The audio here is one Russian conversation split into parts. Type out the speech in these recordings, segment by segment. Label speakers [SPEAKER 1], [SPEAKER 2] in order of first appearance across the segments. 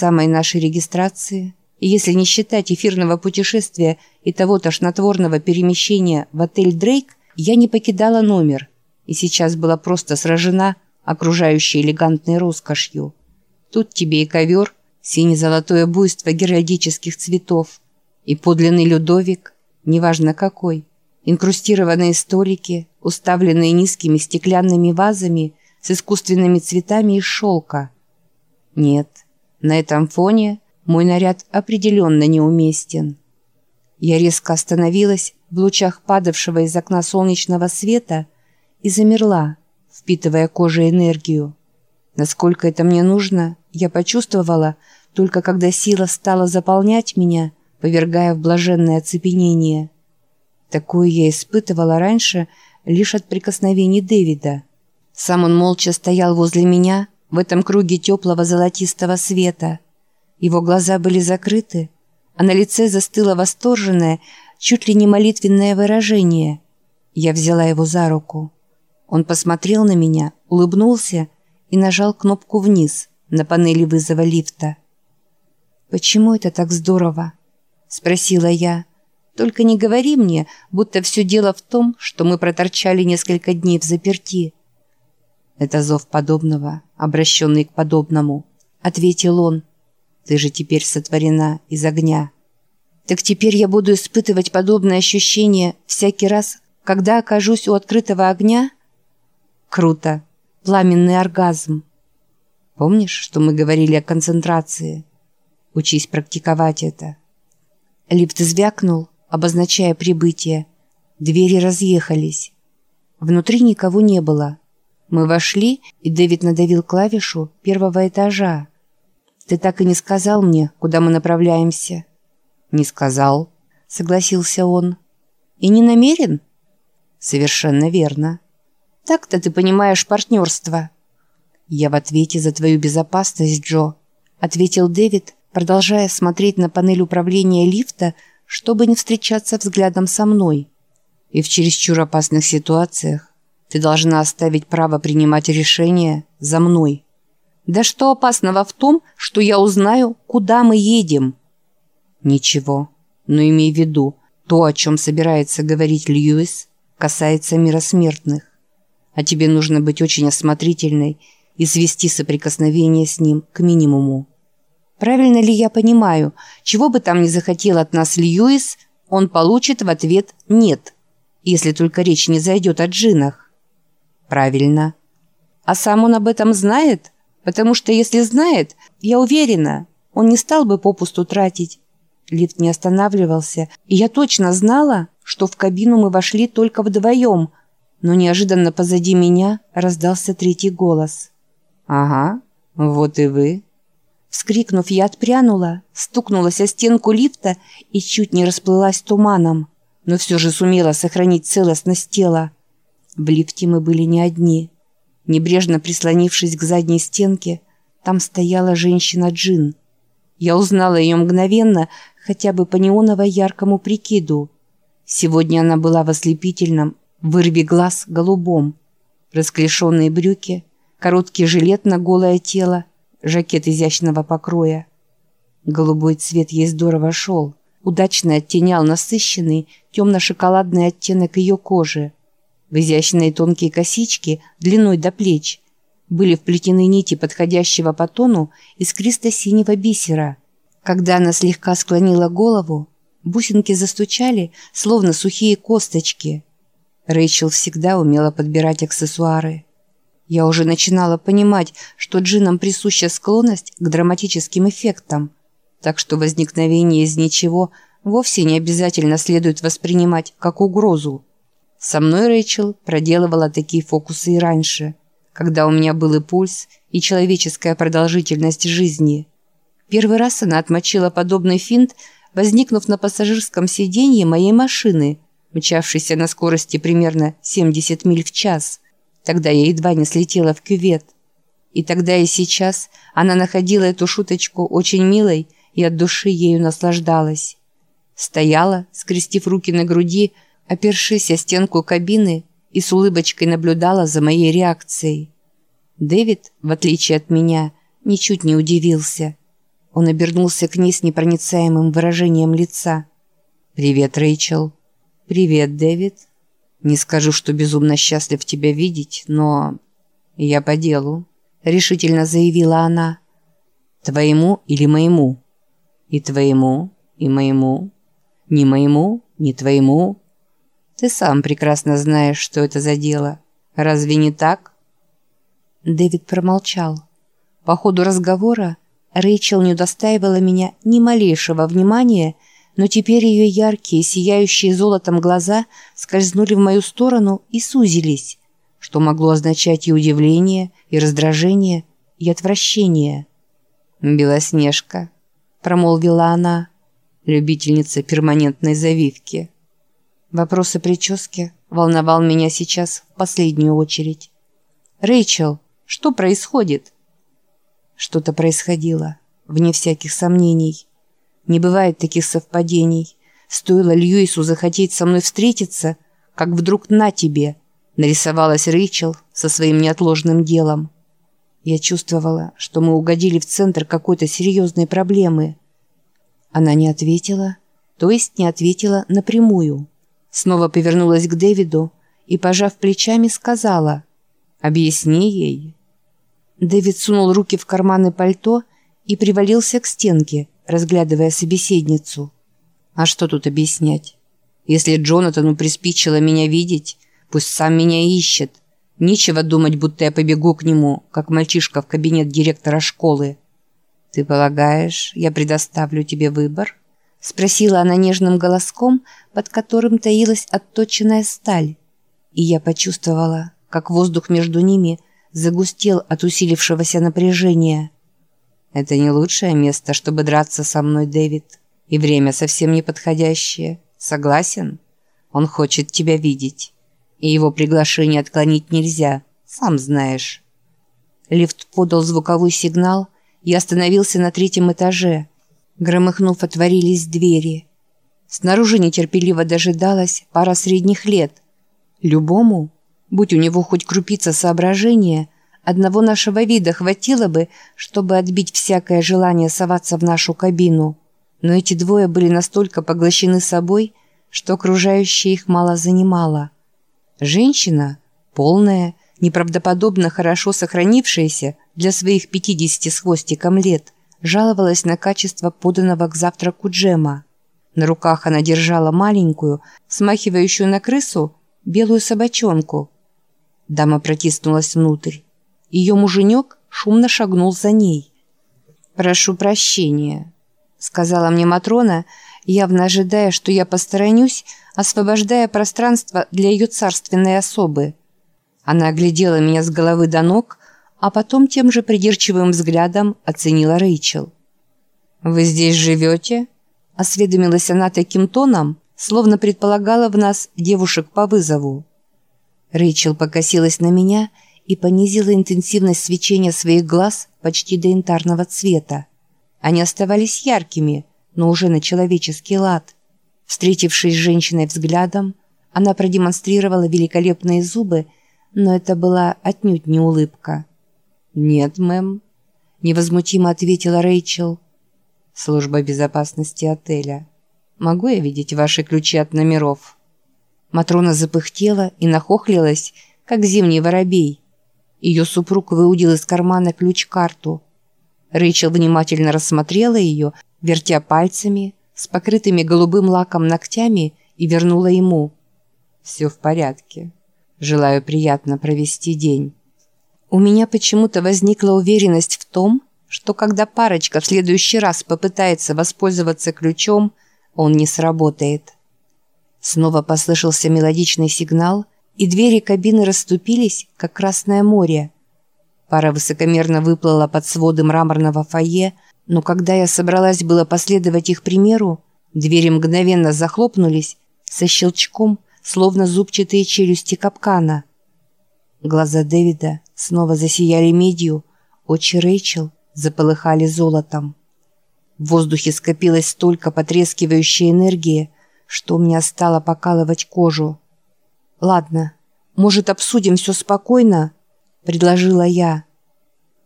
[SPEAKER 1] самой нашей регистрации, если не считать эфирного путешествия и того тошнотворного перемещения в отель «Дрейк», я не покидала номер и сейчас была просто сражена окружающей элегантной роскошью. Тут тебе и ковер, сине-золотое буйство геральдических цветов, и подлинный Людовик, неважно какой, инкрустированные столики, уставленные низкими стеклянными вазами с искусственными цветами из шелка. Нет, на этом фоне мой наряд определенно неуместен. Я резко остановилась в лучах падавшего из окна солнечного света и замерла, впитывая кожей энергию. Насколько это мне нужно, я почувствовала, только когда сила стала заполнять меня, повергая в блаженное оцепенение. Такое я испытывала раньше лишь от прикосновений Дэвида. Сам он молча стоял возле меня в этом круге теплого золотистого света. Его глаза были закрыты, а на лице застыло восторженное, чуть ли не молитвенное выражение. Я взяла его за руку. Он посмотрел на меня, улыбнулся и нажал кнопку вниз на панели вызова лифта. «Почему это так здорово?» – спросила я. «Только не говори мне, будто все дело в том, что мы проторчали несколько дней в заперти». «Это зов подобного, обращенный к подобному», – ответил он. «Ты же теперь сотворена из огня». «Так теперь я буду испытывать подобное ощущение всякий раз, когда окажусь у открытого огня?» «Круто! Пламенный оргазм!» «Помнишь, что мы говорили о концентрации?» Учись практиковать это. Лифт звякнул, обозначая прибытие. Двери разъехались. Внутри никого не было. Мы вошли, и Дэвид надавил клавишу первого этажа. «Ты так и не сказал мне, куда мы направляемся?» «Не сказал», — согласился он. «И не намерен?» «Совершенно верно». «Так-то ты понимаешь партнерство». «Я в ответе за твою безопасность, Джо», — ответил Дэвид, продолжая смотреть на панель управления лифта, чтобы не встречаться взглядом со мной. И в чересчур опасных ситуациях ты должна оставить право принимать решения за мной. Да что опасного в том, что я узнаю, куда мы едем? Ничего, но имей в виду, то, о чем собирается говорить Льюис, касается мира смертных. А тебе нужно быть очень осмотрительной и свести соприкосновение с ним к минимуму. Правильно ли я понимаю, чего бы там ни захотел от нас Льюис, он получит в ответ «нет», если только речь не зайдет о джинах? Правильно. А сам он об этом знает? Потому что если знает, я уверена, он не стал бы попусту тратить. Лифт не останавливался, и я точно знала, что в кабину мы вошли только вдвоем, но неожиданно позади меня раздался третий голос. «Ага, вот и вы». Вскрикнув, я отпрянула, стукнулась о стенку лифта и чуть не расплылась туманом, но все же сумела сохранить целостность тела. В лифте мы были не одни. Небрежно прислонившись к задней стенке, там стояла женщина-джин. Я узнала ее мгновенно, хотя бы по неоново-яркому прикиду. Сегодня она была в ослепительном, вырви глаз голубом. Расклешенные брюки, короткий жилет на голое тело, жакет изящного покроя. Голубой цвет ей здорово шел, удачно оттенял насыщенный темно-шоколадный оттенок ее кожи. В изящные тонкие косички длиной до плеч были вплетены нити подходящего по тону искристо-синего бисера. Когда она слегка склонила голову, бусинки застучали, словно сухие косточки. Рэйчел всегда умела подбирать аксессуары. Я уже начинала понимать, что джинам присуща склонность к драматическим эффектам, так что возникновение из ничего вовсе не обязательно следует воспринимать как угрозу. Со мной Рэйчел проделывала такие фокусы и раньше, когда у меня был и пульс, и человеческая продолжительность жизни. Первый раз она отмочила подобный финт, возникнув на пассажирском сиденье моей машины, мчавшейся на скорости примерно 70 миль в час – Тогда я едва не слетела в кювет. И тогда и сейчас она находила эту шуточку очень милой и от души ею наслаждалась. Стояла, скрестив руки на груди, опершись о стенку кабины и с улыбочкой наблюдала за моей реакцией. Дэвид, в отличие от меня, ничуть не удивился. Он обернулся к ней с непроницаемым выражением лица. «Привет, Рэйчел». «Привет, Дэвид». «Не скажу, что безумно счастлив тебя видеть, но...» «Я по делу», — решительно заявила она. «Твоему или моему?» «И твоему, и моему. Ни моему, ни твоему. Ты сам прекрасно знаешь, что это за дело. Разве не так?» Дэвид промолчал. По ходу разговора Рэйчел не удостаивала меня ни малейшего внимания, но теперь ее яркие, сияющие золотом глаза скользнули в мою сторону и сузились, что могло означать и удивление, и раздражение, и отвращение. «Белоснежка», — промолвила она, любительница перманентной завивки. Вопрос о прическе волновал меня сейчас в последнюю очередь. «Рэйчел, что происходит?» Что-то происходило, вне всяких сомнений. Не бывает таких совпадений. Стоило Льюису захотеть со мной встретиться, как вдруг на тебе нарисовалась Рэйчел со своим неотложным делом. Я чувствовала, что мы угодили в центр какой-то серьезной проблемы. Она не ответила, то есть не ответила напрямую. Снова повернулась к Дэвиду и, пожав плечами, сказала «Объясни ей». Дэвид сунул руки в карманы пальто и привалился к стенке, разглядывая собеседницу. А что тут объяснять? Если Джонатану приспичило меня видеть, пусть сам меня ищет. Нечего думать, будто я побегу к нему, как мальчишка в кабинет директора школы. «Ты полагаешь, я предоставлю тебе выбор?» Спросила она нежным голоском, под которым таилась отточенная сталь. И я почувствовала, как воздух между ними – загустел от усилившегося напряжения. «Это не лучшее место, чтобы драться со мной, Дэвид. И время совсем неподходящее. Согласен? Он хочет тебя видеть. И его приглашение отклонить нельзя, сам знаешь». Лифт подал звуковой сигнал и остановился на третьем этаже. Громыхнув, отворились двери. Снаружи нетерпеливо дожидалась пара средних лет. Любому Будь у него хоть крупица соображения, одного нашего вида хватило бы, чтобы отбить всякое желание соваться в нашу кабину. Но эти двое были настолько поглощены собой, что окружающее их мало занимало. Женщина, полная, неправдоподобно хорошо сохранившаяся для своих 50 с хвостиком лет, жаловалась на качество поданного к завтраку джема. На руках она держала маленькую, смахивающую на крысу, белую собачонку – Дама протиснулась внутрь. Ее муженек шумно шагнул за ней. «Прошу прощения», — сказала мне Матрона, явно ожидая, что я посторонюсь, освобождая пространство для ее царственной особы. Она оглядела меня с головы до ног, а потом тем же придирчивым взглядом оценила Рэйчел. «Вы здесь живете?» — осведомилась она таким тоном, словно предполагала в нас девушек по вызову. Рэйчел покосилась на меня и понизила интенсивность свечения своих глаз почти до янтарного цвета. Они оставались яркими, но уже на человеческий лад. Встретившись с женщиной взглядом, она продемонстрировала великолепные зубы, но это была отнюдь не улыбка. «Нет, мэм», — невозмутимо ответила Рэйчел. «Служба безопасности отеля. Могу я видеть ваши ключи от номеров?» Матрона запыхтела и нахохлилась, как зимний воробей. Ее супруг выудил из кармана ключ-карту. Рэйчел внимательно рассмотрела ее, вертя пальцами, с покрытыми голубым лаком ногтями и вернула ему. «Все в порядке. Желаю приятно провести день». У меня почему-то возникла уверенность в том, что когда парочка в следующий раз попытается воспользоваться ключом, он не сработает. Снова послышался мелодичный сигнал, и двери кабины расступились, как Красное море. Пара высокомерно выплыла под своды мраморного фойе, но когда я собралась было последовать их примеру, двери мгновенно захлопнулись со щелчком, словно зубчатые челюсти капкана. Глаза Дэвида снова засияли медью, очи Рэйчел заполыхали золотом. В воздухе скопилось столько потрескивающей энергии, что у меня стало покалывать кожу. «Ладно, может, обсудим все спокойно?» – предложила я.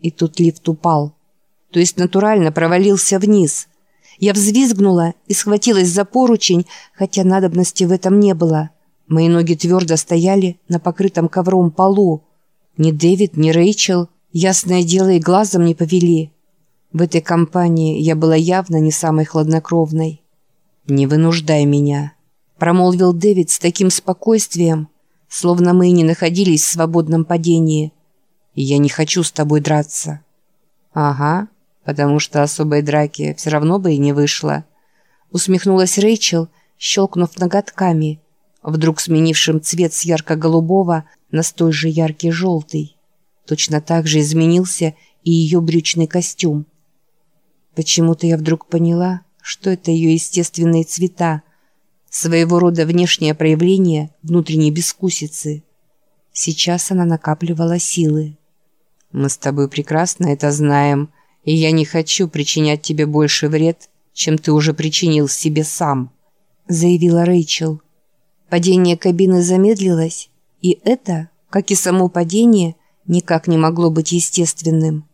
[SPEAKER 1] И тут лифт упал. то есть натурально провалился вниз. Я взвизгнула и схватилась за поручень, хотя надобности в этом не было. Мои ноги твердо стояли на покрытом ковром полу. Ни Дэвид, ни Рэйчел, ясное дело, и глазом не повели. В этой компании я была явно не самой хладнокровной. «Не вынуждай меня», — промолвил Дэвид с таким спокойствием, словно мы и не находились в свободном падении. «Я не хочу с тобой драться». «Ага, потому что особой драки все равно бы и не вышло», — усмехнулась Рэйчел, щелкнув ноготками, вдруг сменившим цвет с ярко-голубого на столь же яркий желтый. Точно так же изменился и ее брючный костюм. Почему-то я вдруг поняла, что это ее естественные цвета, своего рода внешнее проявление внутренней бескусицы. Сейчас она накапливала силы. «Мы с тобой прекрасно это знаем, и я не хочу причинять тебе больше вред, чем ты уже причинил себе сам», заявила Рэйчел. Падение кабины замедлилось, и это, как и само падение, никак не могло быть естественным.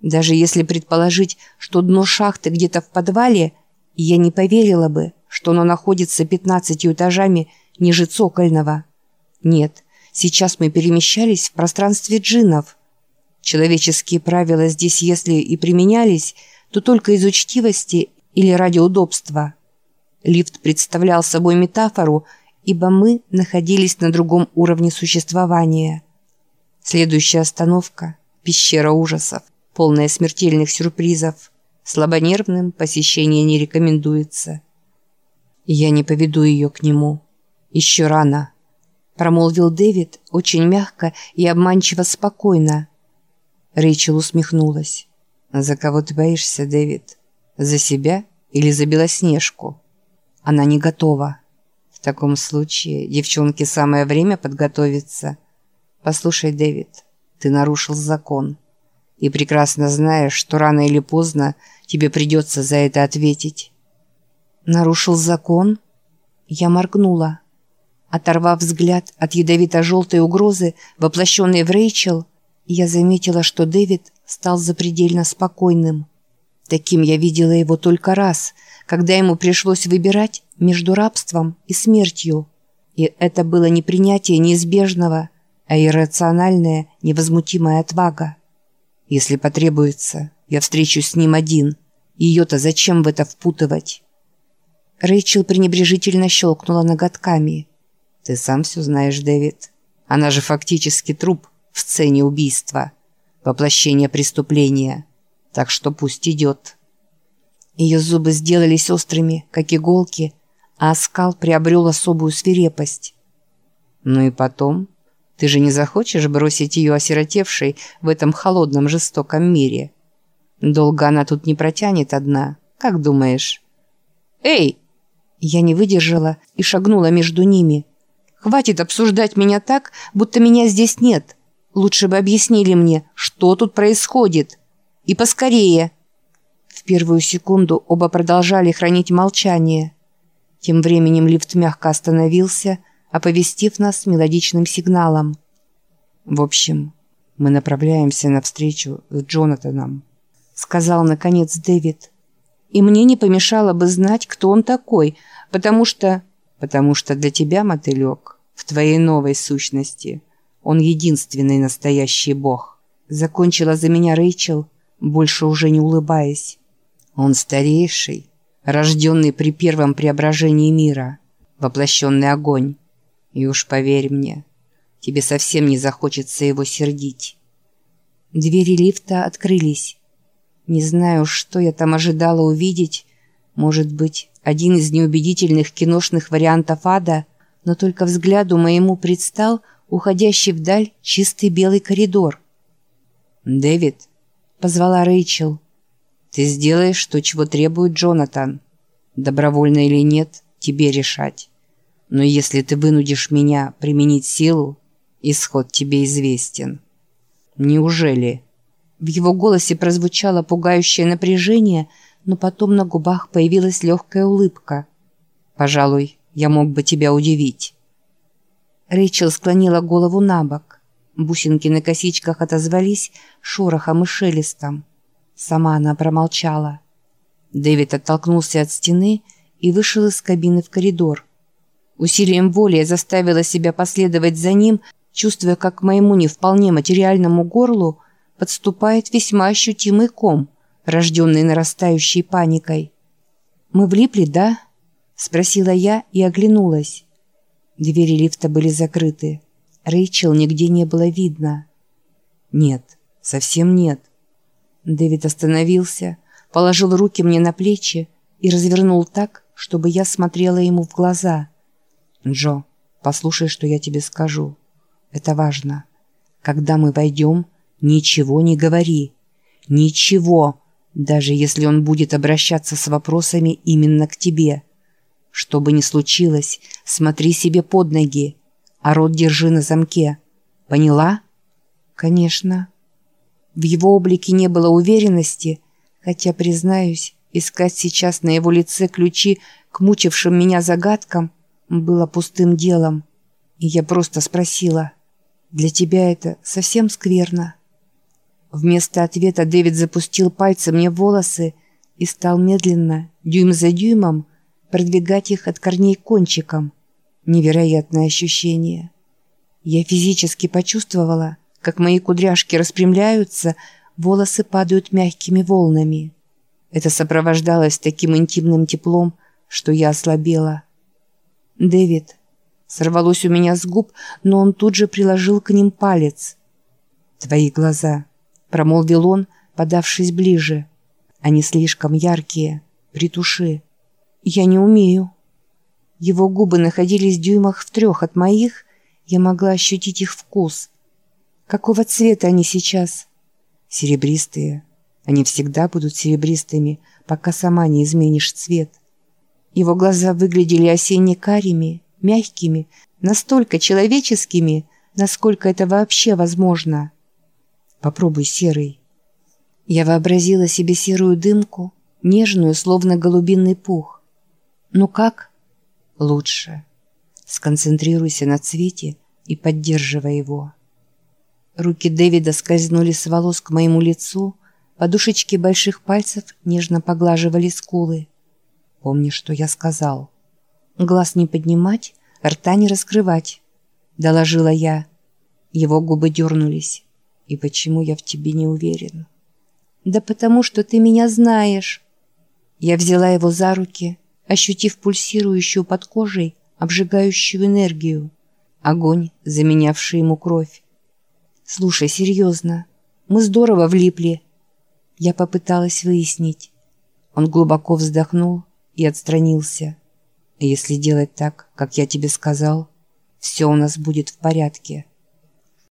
[SPEAKER 1] Даже если предположить, что дно шахты где-то в подвале, я не поверила бы, что оно находится пятнадцатью этажами ниже цокольного. Нет, сейчас мы перемещались в пространстве джинов. Человеческие правила здесь, если и применялись, то только из учтивости или ради удобства. Лифт представлял собой метафору, ибо мы находились на другом уровне существования. Следующая остановка – пещера ужасов полная смертельных сюрпризов. Слабонервным посещение не рекомендуется. Я не поведу ее к нему. Еще рано. Промолвил Дэвид очень мягко и обманчиво спокойно. Рэйчел усмехнулась. «За кого ты боишься, Дэвид? За себя или за Белоснежку?» Она не готова. В таком случае девчонке самое время подготовиться. Послушай, Дэвид, ты нарушил закон и прекрасно знаешь, что рано или поздно тебе придется за это ответить. Нарушил закон? Я моргнула. Оторвав взгляд от ядовито-желтой угрозы, воплощенной в Рэйчел, я заметила, что Дэвид стал запредельно спокойным. Таким я видела его только раз, когда ему пришлось выбирать между рабством и смертью. И это было не принятие неизбежного, а иррациональная, невозмутимая отвага. Если потребуется, я встречусь с ним один. Ее-то зачем в это впутывать?» Рэйчел пренебрежительно щелкнула ноготками. «Ты сам все знаешь, Дэвид. Она же фактически труп в сцене убийства. Воплощение преступления. Так что пусть идет». Ее зубы сделались острыми, как иголки, а оскал приобрел особую свирепость. «Ну и потом ты же не захочешь бросить ее осиротевшей в этом холодном жестоком мире? Долго она тут не протянет одна, как думаешь? Эй! Я не выдержала и шагнула между ними. Хватит обсуждать меня так, будто меня здесь нет. Лучше бы объяснили мне, что тут происходит. И поскорее. В первую секунду оба продолжали хранить молчание. Тем временем лифт мягко остановился, оповестив нас мелодичным сигналом. «В общем, мы направляемся навстречу с Джонатаном», сказал наконец Дэвид. «И мне не помешало бы знать, кто он такой, потому что...» «Потому что для тебя, мотылек, в твоей новой сущности, он единственный настоящий бог», закончила за меня Рэйчел, больше уже не улыбаясь. «Он старейший, рожденный при первом преображении мира, воплощенный огонь, и уж поверь мне, тебе совсем не захочется его сердить. Двери лифта открылись. Не знаю, что я там ожидала увидеть. Может быть, один из неубедительных киношных вариантов ада, но только взгляду моему предстал уходящий вдаль чистый белый коридор. «Дэвид», — позвала Рэйчел, — «ты сделаешь то, чего требует Джонатан. Добровольно или нет, тебе решать». Но если ты вынудишь меня применить силу, исход тебе известен. Неужели? В его голосе прозвучало пугающее напряжение, но потом на губах появилась легкая улыбка. «Пожалуй, я мог бы тебя удивить». Рэйчел склонила голову на бок. Бусинки на косичках отозвались шорохом и шелестом. Сама она промолчала. Дэвид оттолкнулся от стены и вышел из кабины в коридор. Усилием воли я заставила себя последовать за ним, чувствуя, как к моему не вполне материальному горлу подступает весьма ощутимый ком, рожденный нарастающей паникой. «Мы влипли, да?» – спросила я и оглянулась. Двери лифта были закрыты. Рэйчел нигде не было видно. «Нет, совсем нет». Дэвид остановился, положил руки мне на плечи и развернул так, чтобы я смотрела ему в глаза. «Джо, послушай, что я тебе скажу. Это важно. Когда мы войдем, ничего не говори. Ничего, даже если он будет обращаться с вопросами именно к тебе. Что бы ни случилось, смотри себе под ноги, а рот держи на замке. Поняла? Конечно. В его облике не было уверенности, хотя, признаюсь, искать сейчас на его лице ключи к мучившим меня загадкам было пустым делом. И я просто спросила, «Для тебя это совсем скверно?» Вместо ответа Дэвид запустил пальцы мне в волосы и стал медленно, дюйм за дюймом, продвигать их от корней кончиком. Невероятное ощущение. Я физически почувствовала, как мои кудряшки распрямляются, волосы падают мягкими волнами. Это сопровождалось таким интимным теплом, что я ослабела. «Дэвид», сорвалось у меня с губ, но он тут же приложил к ним палец. «Твои глаза», — промолвил он, подавшись ближе. «Они слишком яркие. Притуши». «Я не умею». Его губы находились в дюймах в трех от моих, я могла ощутить их вкус. Какого цвета они сейчас? Серебристые. Они всегда будут серебристыми, пока сама не изменишь цвет. Его глаза выглядели осенне-карими, мягкими, настолько человеческими, насколько это вообще возможно. Попробуй серый. Я вообразила себе серую дымку, нежную, словно голубиный пух. Ну как? Лучше. Сконцентрируйся на цвете и поддерживай его. Руки Дэвида скользнули с волос к моему лицу, подушечки больших пальцев нежно поглаживали скулы. Помни, что я сказал. Глаз не поднимать, рта не раскрывать, доложила я. Его губы дернулись. И почему я в тебе не уверен? Да потому что ты меня знаешь. Я взяла его за руки, ощутив пульсирующую под кожей обжигающую энергию, огонь, заменявший ему кровь. «Слушай, серьезно, мы здорово влипли». Я попыталась выяснить. Он глубоко вздохнул и отстранился. «Если делать так, как я тебе сказал, все у нас будет в порядке».